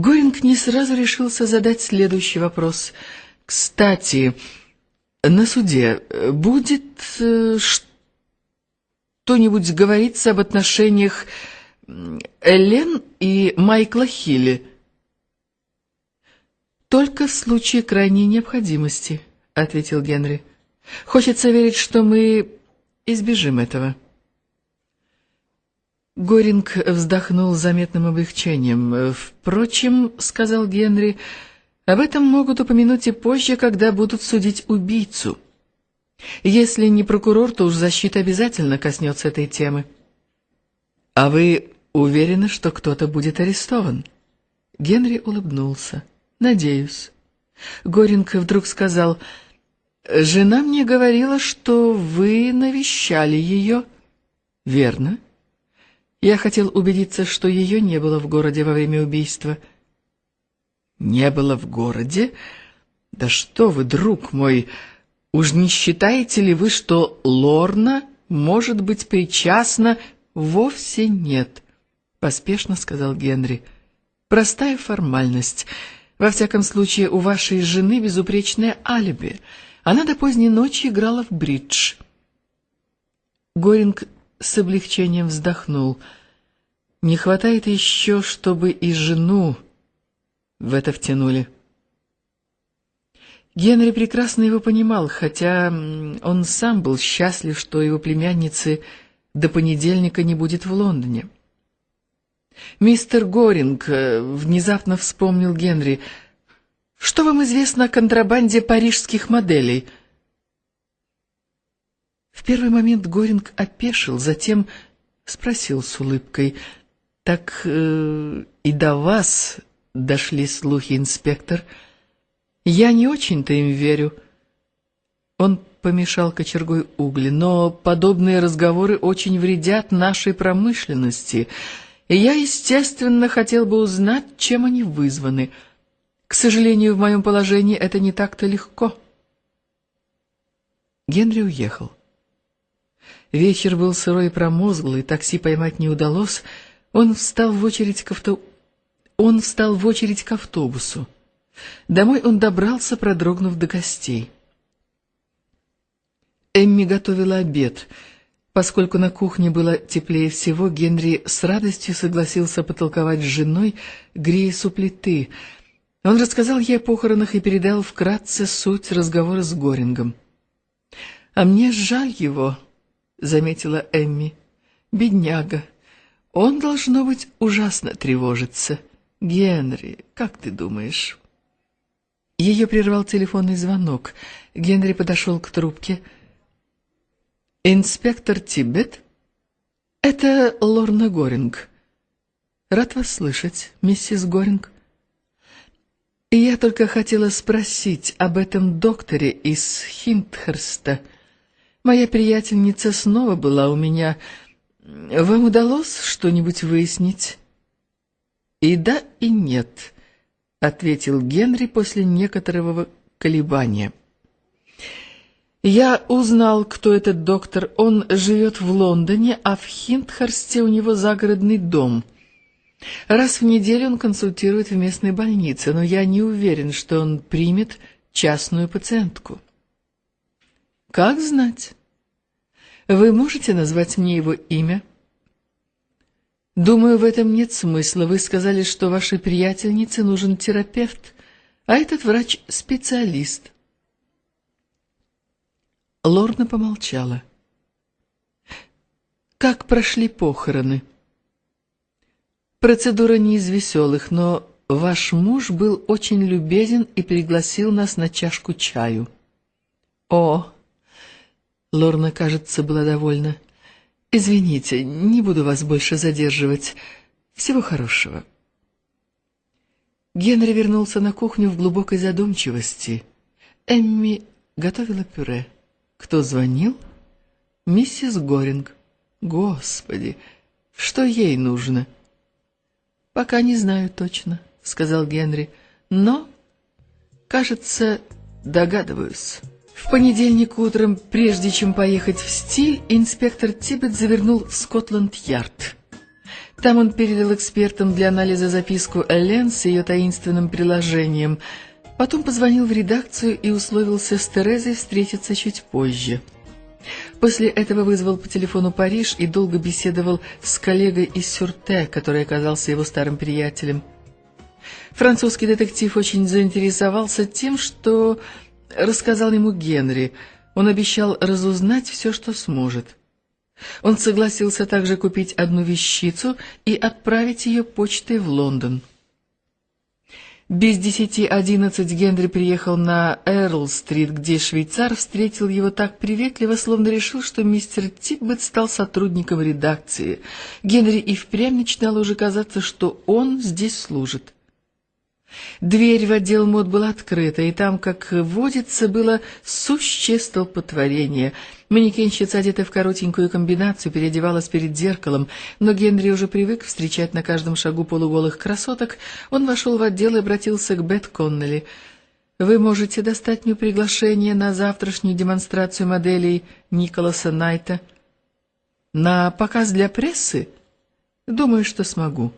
Горинг не сразу решился задать следующий вопрос. «Кстати, на суде будет э, что-нибудь говориться об отношениях Элен и Майкла Хилли?» «Только в случае крайней необходимости», — ответил Генри. «Хочется верить, что мы избежим этого». Горинг вздохнул с заметным облегчением. «Впрочем, — сказал Генри, — об этом могут упомянуть и позже, когда будут судить убийцу. Если не прокурор, то уж защита обязательно коснется этой темы». «А вы уверены, что кто-то будет арестован?» Генри улыбнулся. «Надеюсь». Горинг вдруг сказал, «Жена мне говорила, что вы навещали ее». «Верно». Я хотел убедиться, что ее не было в городе во время убийства. Не было в городе? Да что вы, друг мой, уж не считаете ли вы, что Лорна может быть причастна? Вовсе нет, поспешно сказал Генри. Простая формальность. Во всяком случае, у вашей жены безупречное алиби. Она до поздней ночи играла в бридж. Горинг с облегчением вздохнул. Не хватает еще, чтобы и жену в это втянули. Генри прекрасно его понимал, хотя он сам был счастлив, что его племянницы до понедельника не будет в Лондоне. «Мистер Горинг», э, — внезапно вспомнил Генри, — «что вам известно о контрабанде парижских моделей?» В первый момент Горинг опешил, затем спросил с улыбкой. «Так э, и до вас дошли слухи, инспектор. Я не очень-то им верю». Он помешал кочергой угли, но подобные разговоры очень вредят нашей промышленности, и я, естественно, хотел бы узнать, чем они вызваны. К сожалению, в моем положении это не так-то легко. Генри уехал. Вечер был сырой и промозглый, такси поймать не удалось. Он встал в очередь к авто... Он встал в очередь к автобусу. Домой он добрался, продрогнув до гостей. Эмми готовила обед. Поскольку на кухне было теплее всего, Генри с радостью согласился потолковать с женой, грея у плиты. Он рассказал ей о похоронах и передал вкратце суть разговора с Горингом. «А мне жаль его», — заметила Эмми. «Бедняга. Он, должно быть, ужасно тревожится. Генри, как ты думаешь?» Ее прервал телефонный звонок. Генри подошел к трубке. «Инспектор Тибет?» «Это Лорна Горинг». «Рад вас слышать, миссис Горинг». «Я только хотела спросить об этом докторе из Хинтхерста». Моя приятельница снова была у меня. Вам удалось что-нибудь выяснить? И да, и нет, ответил Генри после некоторого колебания. Я узнал, кто этот доктор. Он живет в Лондоне, а в Хинтхарсте у него загородный дом. Раз в неделю он консультирует в местной больнице, но я не уверен, что он примет частную пациентку. Как знать? Вы можете назвать мне его имя? Думаю, в этом нет смысла. Вы сказали, что вашей приятельнице нужен терапевт, а этот врач — специалист. Лорна помолчала. Как прошли похороны? Процедура не из веселых, но ваш муж был очень любезен и пригласил нас на чашку чаю. О, Лорна, кажется, была довольна. «Извините, не буду вас больше задерживать. Всего хорошего». Генри вернулся на кухню в глубокой задумчивости. Эмми готовила пюре. Кто звонил? Миссис Горинг. Господи, что ей нужно? Пока не знаю точно, сказал Генри, но, кажется, догадываюсь. В понедельник утром, прежде чем поехать в стиль, инспектор Тибет завернул в Скотланд-Ярд. Там он передал экспертам для анализа записку Элен с ее таинственным приложением. Потом позвонил в редакцию и условился с Терезой встретиться чуть позже. После этого вызвал по телефону Париж и долго беседовал с коллегой из Сюрте, который оказался его старым приятелем. Французский детектив очень заинтересовался тем, что рассказал ему Генри. Он обещал разузнать все, что сможет. Он согласился также купить одну вещицу и отправить ее почтой в Лондон. Без десяти одиннадцать Генри приехал на Эрл-стрит, где швейцар встретил его так приветливо, словно решил, что мистер Тиббет стал сотрудником редакции. Генри и впрямь начинало уже казаться, что он здесь служит. Дверь в отдел мод была открыта, и там, как водится, было сущее столпотворение. Манекенщица, одетая в коротенькую комбинацию, переодевалась перед зеркалом, но Генри уже привык встречать на каждом шагу полуголых красоток. Он вошел в отдел и обратился к Бет Коннелли. «Вы можете достать мне приглашение на завтрашнюю демонстрацию моделей Николаса Найта?» «На показ для прессы?» «Думаю, что смогу».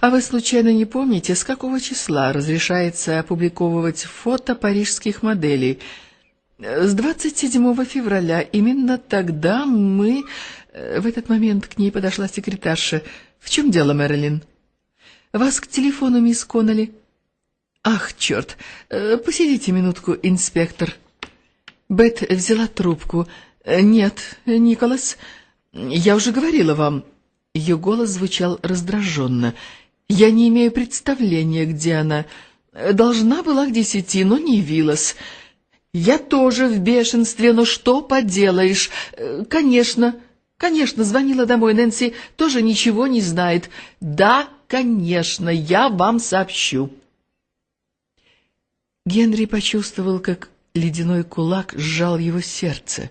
А вы случайно не помните, с какого числа разрешается опубликовывать фото парижских моделей? С 27 февраля. Именно тогда мы... Э, в этот момент к ней подошла секретарша. В чем дело, Мэрилин? Вас к телефону, мисс Коннелли. Ах, черт! Э, посидите минутку, инспектор. Бет взяла трубку. Э, нет, Николас, я уже говорила вам... Ее голос звучал раздраженно. «Я не имею представления, где она. Должна была к десяти, но не явилась. Я тоже в бешенстве, но что поделаешь? Конечно, конечно, звонила домой. Нэнси тоже ничего не знает. Да, конечно, я вам сообщу». Генри почувствовал, как ледяной кулак сжал его сердце.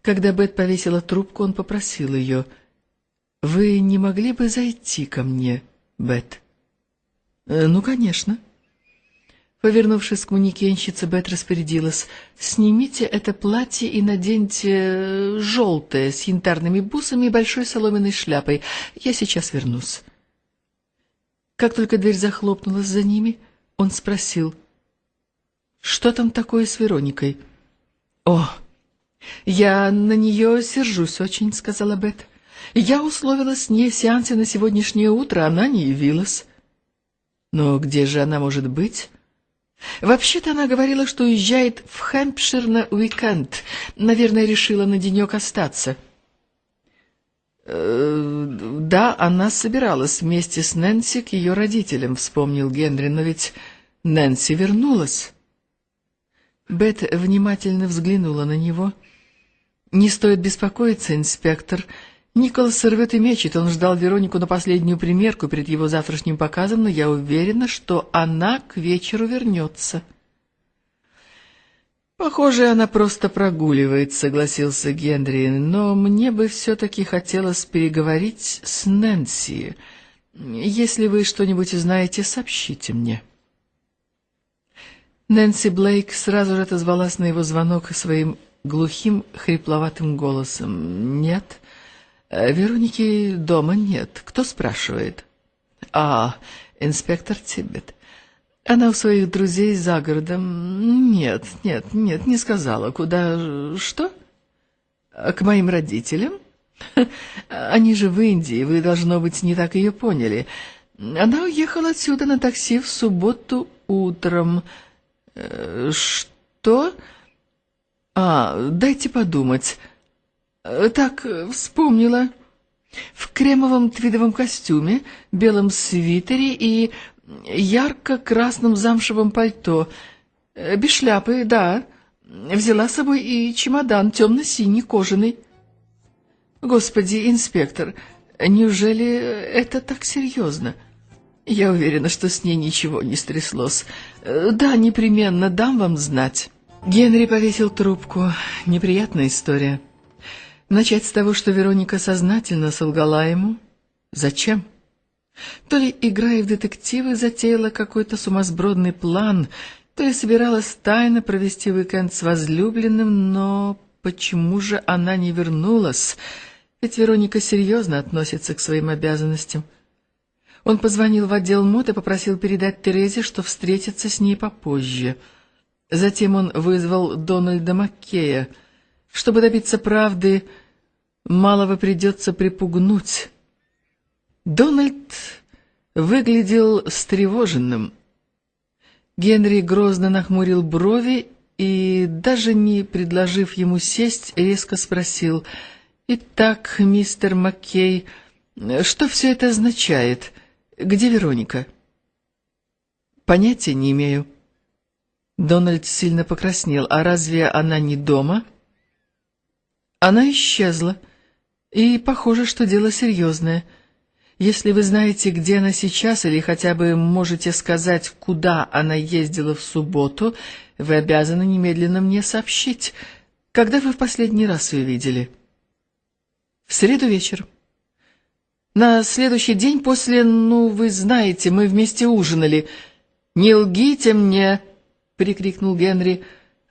Когда Бет повесила трубку, он попросил ее — «Вы не могли бы зайти ко мне, Бет?» э, «Ну, конечно». Повернувшись к манекенщице, Бет распорядилась. «Снимите это платье и наденьте э, желтое с янтарными бусами и большой соломенной шляпой. Я сейчас вернусь». Как только дверь захлопнулась за ними, он спросил. «Что там такое с Вероникой?» «О, я на нее сержусь очень», — сказала Бет. Я условилась с ней в сеансе на сегодняшнее утро, она не явилась. Но где же она может быть? Вообще-то она говорила, что уезжает в Хэмпшир на уикенд. Наверное, решила на денек остаться. «Э, «Да, она собиралась вместе с Нэнси к ее родителям», — вспомнил Генри, «но ведь Нэнси вернулась». Бет внимательно взглянула на него. «Не стоит беспокоиться, инспектор. Николас рвет и мечет. Он ждал Веронику на последнюю примерку перед его завтрашним показом, но я уверена, что она к вечеру вернется. «Похоже, она просто прогуливает», — согласился Генри, «но мне бы все-таки хотелось переговорить с Нэнси. Если вы что-нибудь знаете, сообщите мне». Нэнси Блейк сразу же отозвалась на его звонок своим глухим, хрипловатым голосом. «Нет». Э, Вероники дома нет. Кто спрашивает? А, инспектор Тибет. Она у своих друзей за городом. Нет, нет, нет, не сказала. Куда? Что? К моим родителям? Они же в Индии, вы, должно быть, не так ее поняли. Она уехала отсюда на такси в субботу утром. Э, что? А, дайте подумать. Э, так, э, вспомнила. В кремовом твидовом костюме, белом свитере и ярко-красном замшевом пальто. Э, без шляпы, да. Взяла с собой и чемодан темно-синий, кожаный. Господи, инспектор, неужели это так серьезно? Я уверена, что с ней ничего не стряслось. Да, непременно, дам вам знать. Генри повесил трубку. Неприятная история. Начать с того, что Вероника сознательно солгала ему? Зачем? То ли, играя в детективы, затеяла какой-то сумасбродный план, то ли собиралась тайно провести уикенд с возлюбленным, но почему же она не вернулась? Ведь Вероника серьезно относится к своим обязанностям. Он позвонил в отдел мод и попросил передать Терезе, что встретится с ней попозже. Затем он вызвал Дональда Маккея. Чтобы добиться правды, малого придется припугнуть. Дональд выглядел встревоженным. Генри грозно нахмурил брови и, даже не предложив ему сесть, резко спросил, «Итак, мистер Маккей, что все это означает? Где Вероника?» «Понятия не имею». Дональд сильно покраснел. «А разве она не дома?» «Она исчезла, и похоже, что дело серьезное». Если вы знаете, где она сейчас, или хотя бы можете сказать, куда она ездила в субботу, вы обязаны немедленно мне сообщить. Когда вы в последний раз ее видели? В среду вечером. На следующий день после, ну, вы знаете, мы вместе ужинали. «Не лгите мне!» — прикрикнул Генри.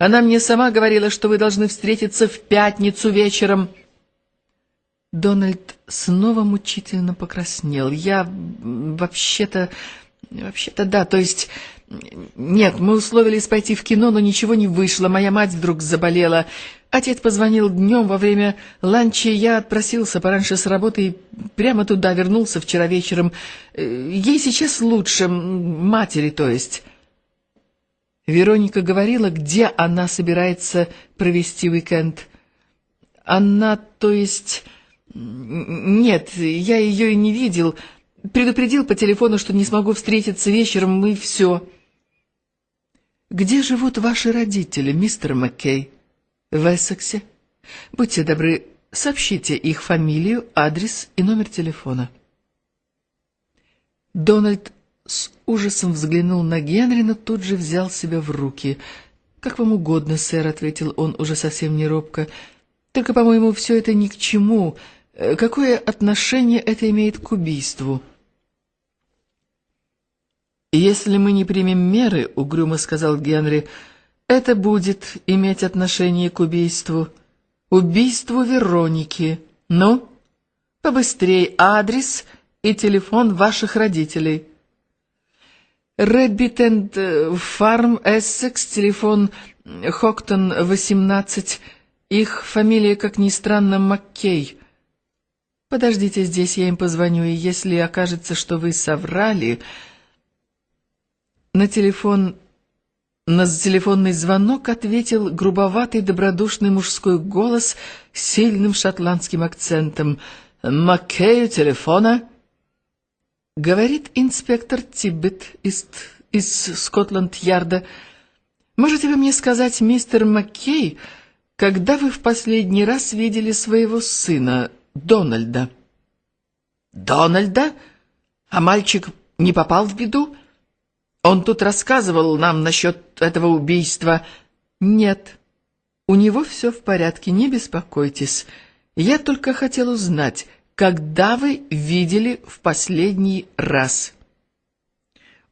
«Она мне сама говорила, что вы должны встретиться в пятницу вечером». Дональд снова мучительно покраснел. «Я вообще-то... вообще-то да, то есть... Нет, мы условились пойти в кино, но ничего не вышло. Моя мать вдруг заболела. Отец позвонил днем во время ланча, я отпросился пораньше с работы и прямо туда вернулся вчера вечером. Ей сейчас лучше, матери, то есть». Вероника говорила, где она собирается провести уикенд. Она, то есть... «Нет, я ее и не видел. Предупредил по телефону, что не смогу встретиться вечером, и все». «Где живут ваши родители, мистер Маккей?» «В Эссексе. Будьте добры, сообщите их фамилию, адрес и номер телефона». Дональд с ужасом взглянул на Генри, но тут же взял себя в руки. «Как вам угодно, сэр», — ответил он уже совсем не робко. «Только, по-моему, все это ни к чему. Э, какое отношение это имеет к убийству? «Если мы не примем меры, — угрюмо сказал Генри, — это будет иметь отношение к убийству. Убийству Вероники. Ну, побыстрей адрес и телефон ваших родителей». Рэббит энд Фарм, Эссекс, телефон Хоктон, 18. Их фамилия, как ни странно, Маккей. Подождите здесь, я им позвоню, и если окажется, что вы соврали... На телефон... На телефонный звонок ответил грубоватый добродушный мужской голос с сильным шотландским акцентом. «Маккею телефона?» Говорит инспектор Тиббет из, из Скотланд-Ярда. «Можете вы мне сказать, мистер Маккей, когда вы в последний раз видели своего сына?» Дональда. Дональда? А мальчик не попал в беду? Он тут рассказывал нам насчет этого убийства. Нет, у него все в порядке, не беспокойтесь. Я только хотел узнать, когда вы видели в последний раз?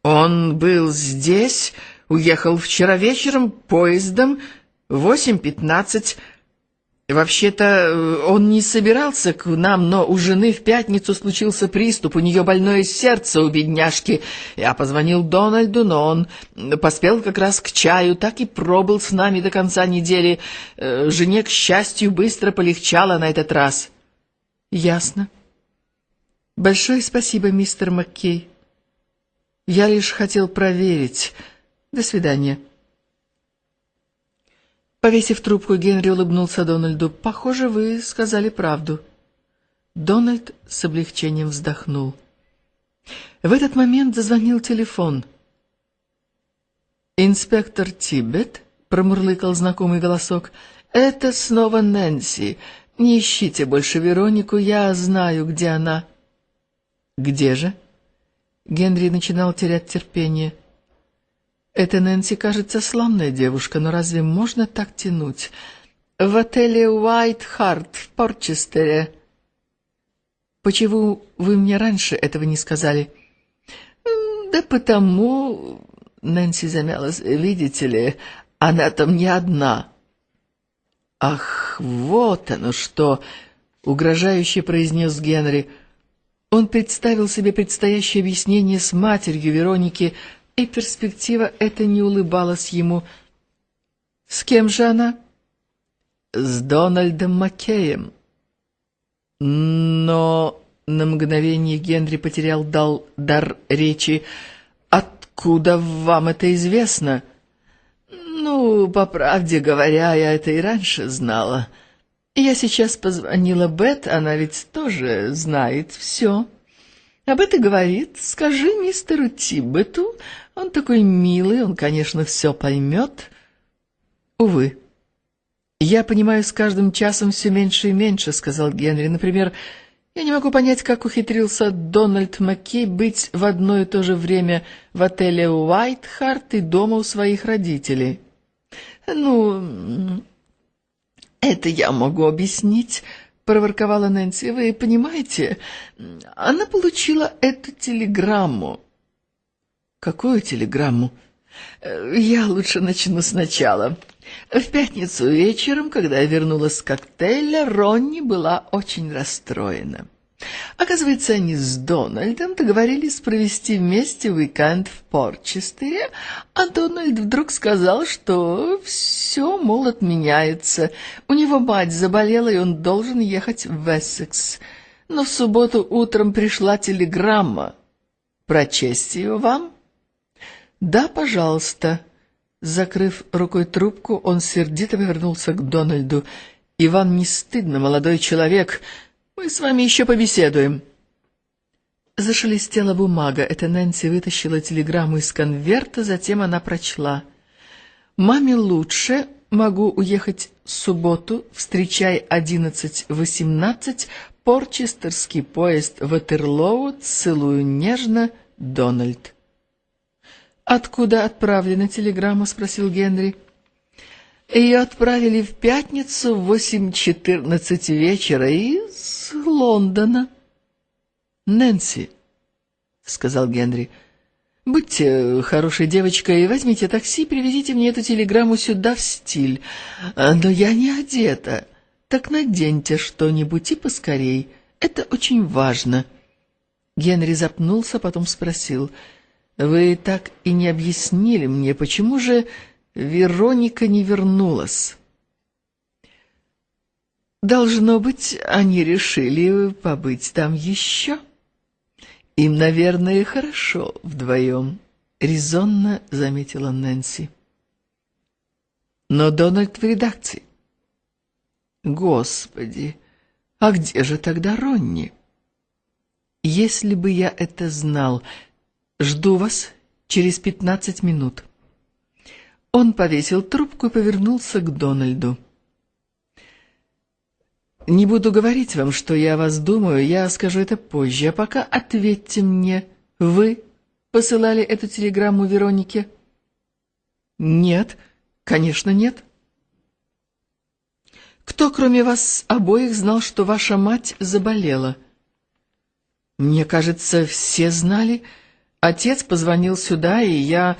Он был здесь, уехал вчера вечером поездом, восемь пятнадцать, Вообще-то э, он не собирался к нам, но у жены в пятницу случился приступ, у нее больное сердце у бедняжки. Я позвонил Дональду, но он поспел как раз к чаю, так и пробыл с нами до конца недели. Э, жене, к счастью, быстро полегчало на этот раз. Ясно. Большое спасибо, мистер Маккей. Я лишь хотел проверить. До свидания. Повесив трубку, Генри улыбнулся Дональду. «Похоже, вы сказали правду». Дональд с облегчением вздохнул. В этот момент зазвонил телефон. «Инспектор Тибет», — промурлыкал знакомый голосок, — «это снова Нэнси. Не ищите больше Веронику, я знаю, где она». «Где же?» Генри начинал терять терпение. Эта Нэнси кажется славная девушка, но разве можно так тянуть? В отеле Уайт Харт в Порчестере. Почему вы мне раньше этого не сказали? Да потому... Нэнси замялась. Видите ли, она там не одна. Ах, вот оно что! — угрожающе произнес Генри. Он представил себе предстоящее объяснение с матерью Вероники, и перспектива эта не улыбалась ему. «С кем же она?» «С Дональдом Маккеем». Но на мгновение Генри потерял дал дар речи. «Откуда вам это известно?» «Ну, по правде говоря, я это и раньше знала». Я сейчас позвонила Бет, она ведь тоже знает все. Об этом говорит. Скажи мистеру Тиббету, он такой милый, он, конечно, все поймет. Увы. Я понимаю с каждым часом все меньше и меньше, сказал Генри. Например, я не могу понять, как ухитрился Дональд Маккей быть в одно и то же время в отеле Уайтхарт и дома у своих родителей. Ну, «Это я могу объяснить», — проворковала Нэнси. «Вы понимаете, она получила эту телеграмму». «Какую телеграмму?» «Я лучше начну сначала. В пятницу вечером, когда я вернулась с коктейля, Ронни была очень расстроена». Оказывается, они с Дональдом договорились провести вместе уикенд в Порчестере, а Дональд вдруг сказал, что все, мол, отменяется. У него мать заболела, и он должен ехать в Эссекс. Но в субботу утром пришла телеграмма. Прочесть ее вам? Да, пожалуйста. Закрыв рукой трубку, он сердито повернулся к Дональду. «И вам не стыдно, молодой человек?» Мы с вами еще побеседуем. Зашелестела бумага. Это Нэнси вытащила телеграмму из конверта, затем она прочла. «Маме лучше. Могу уехать в субботу. Встречай одиннадцать восемнадцать. Порчестерский поезд Ватерлоу. Целую нежно. Дональд». «Откуда отправлена телеграмма?» — спросил Генри. Ее отправили в пятницу в восемь четырнадцать вечера из Лондона. «Нэнси», — сказал Генри, — «будьте хорошей девочкой и возьмите такси, привезите мне эту телеграмму сюда в стиль. Но я не одета. Так наденьте что-нибудь и поскорей. Это очень важно». Генри запнулся, потом спросил, «Вы так и не объяснили мне, почему же...» Вероника не вернулась. Должно быть, они решили побыть там еще. Им, наверное, хорошо вдвоем, — резонно заметила Нэнси. Но Дональд в редакции. Господи, а где же тогда Ронни? Если бы я это знал, жду вас через пятнадцать минут. Он повесил трубку и повернулся к Дональду. «Не буду говорить вам, что я о вас думаю, я скажу это позже, а пока ответьте мне, вы посылали эту телеграмму Веронике?» «Нет, конечно, нет». «Кто, кроме вас обоих, знал, что ваша мать заболела?» «Мне кажется, все знали. Отец позвонил сюда, и я...»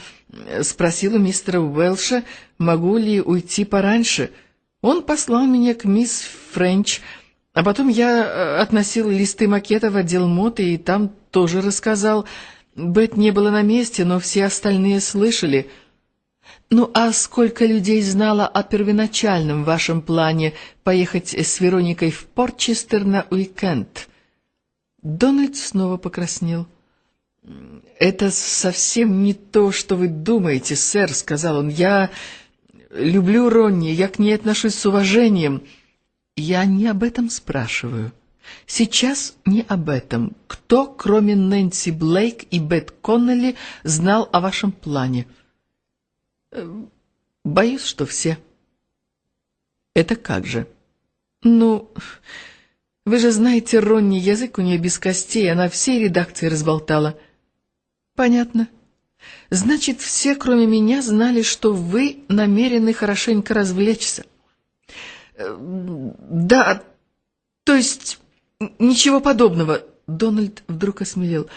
спросил у мистера Уэлша, могу ли уйти пораньше. Он послал меня к мисс Френч, а потом я э, относил листы макета в отдел моды и там тоже рассказал. Бет не было на месте, но все остальные слышали. Ну а сколько людей знало о первоначальном вашем плане поехать с Вероникой в Портчестер на уикенд? Дональд снова покраснел. «Это совсем не то, что вы думаете, сэр», — сказал он. «Я люблю Ронни, я к ней отношусь с уважением». «Я не об этом спрашиваю. Сейчас не об этом. Кто, кроме Нэнси Блейк и Бет Коннелли, знал о вашем плане?» «Боюсь, что все». «Это как же?» «Ну, вы же знаете, Ронни, язык у нее без костей, она всей редакции разболтала». Понятно. Значит, все, кроме меня, знали, что вы намерены хорошенько развлечься. Э, да, то есть ничего подобного. Дональд вдруг осмелел.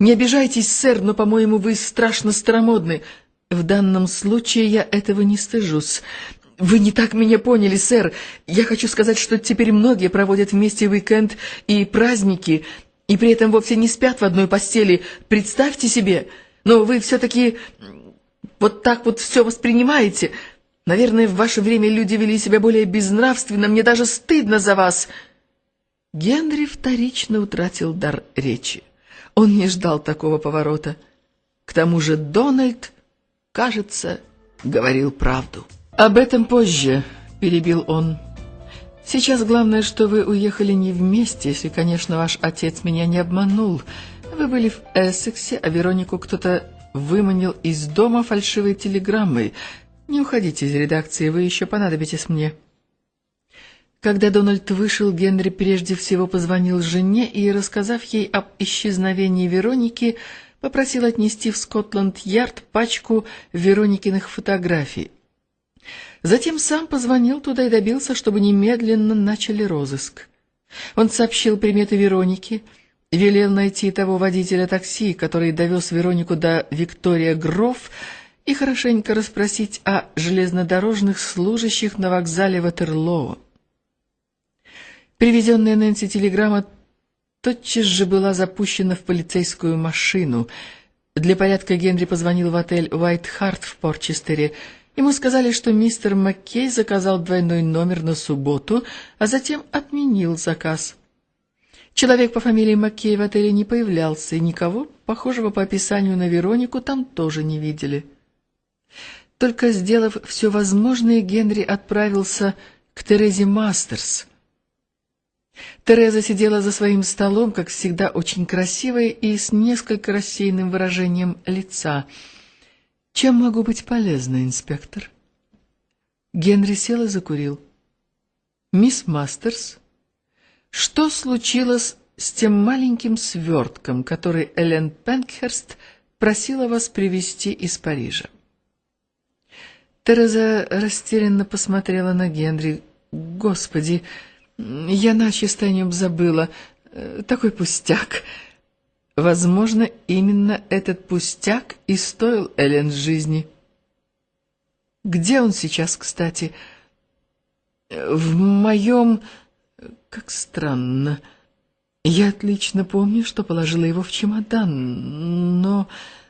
Не обижайтесь, сэр, но, по-моему, вы страшно старомодны. В данном случае я этого не стыжусь. Вы не так меня поняли, сэр. Я хочу сказать, что теперь многие проводят вместе уикенд и праздники, и при этом вовсе не спят в одной постели. Представьте себе. Но вы все-таки вот так вот все воспринимаете. Наверное, в ваше время люди вели себя более безнравственно. Мне даже стыдно за вас. Генри вторично утратил дар речи. Он не ждал такого поворота. К тому же Дональд, кажется, говорил правду. «Об этом позже», — перебил он. «Сейчас главное, что вы уехали не вместе, если, конечно, ваш отец меня не обманул. Вы были в Эссексе, а Веронику кто-то выманил из дома фальшивой телеграммой. Не уходите из редакции, вы еще понадобитесь мне». Когда Дональд вышел, Генри прежде всего позвонил жене и, рассказав ей об исчезновении Вероники, попросил отнести в Скотланд-Ярд пачку Вероникиных фотографий. Затем сам позвонил туда и добился, чтобы немедленно начали розыск. Он сообщил приметы Вероники, велел найти того водителя такси, который довез Веронику до Виктория Гров, и хорошенько расспросить о железнодорожных служащих на вокзале Ватерлоо. Привезенная Нэнси телеграмма тотчас же была запущена в полицейскую машину. Для порядка Генри позвонил в отель «Уайт Харт» в Порчестере. Ему сказали, что мистер Маккей заказал двойной номер на субботу, а затем отменил заказ. Человек по фамилии Маккей в отеле не появлялся, и никого, похожего по описанию на Веронику, там тоже не видели. Только сделав все возможное, Генри отправился к Терезе Мастерс — Тереза сидела за своим столом, как всегда, очень красивая и с несколько рассеянным выражением лица. «Чем могу быть полезна, инспектор?» Генри сел и закурил. «Мисс Мастерс, что случилось с тем маленьким свертком, который Элен Пенкхерст просила вас привезти из Парижа?» Тереза растерянно посмотрела на Генри. «Господи!» Я начисто о нем забыла. Э, такой пустяк. Возможно, именно этот пустяк и стоил Эллен жизни. Где он сейчас, кстати? В моем... Как странно. Я отлично помню, что положила его в чемодан, но...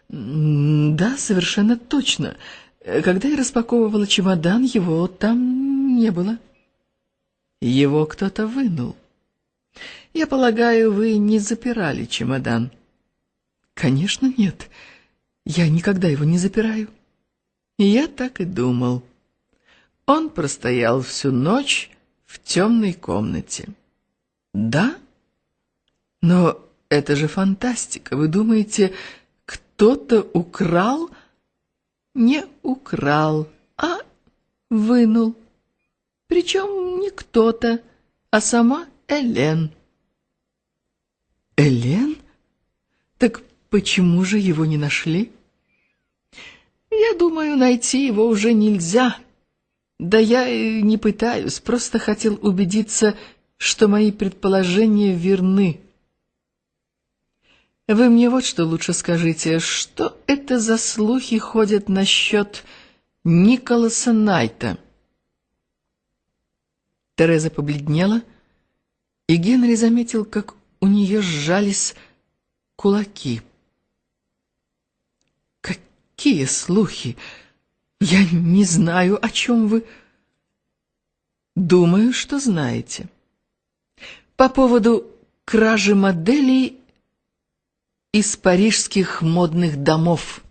Да, совершенно точно. Когда я распаковывала чемодан, его там не было. Его кто-то вынул. Я полагаю, вы не запирали чемодан? Конечно, нет. Я никогда его не запираю. Я так и думал. Он простоял всю ночь в темной комнате. Да? Но это же фантастика. Вы думаете, кто-то украл? Не украл, а вынул. Причем не кто-то, а сама Элен. Элен? Так почему же его не нашли? Я думаю, найти его уже нельзя. Да я и не пытаюсь, просто хотел убедиться, что мои предположения верны. Вы мне вот что лучше скажите, что это за слухи ходят насчет Николаса Найта? Тереза побледнела, и Генри заметил, как у нее сжались кулаки. «Какие слухи? Я не знаю, о чем вы...» «Думаю, что знаете. По поводу кражи моделей из парижских модных домов».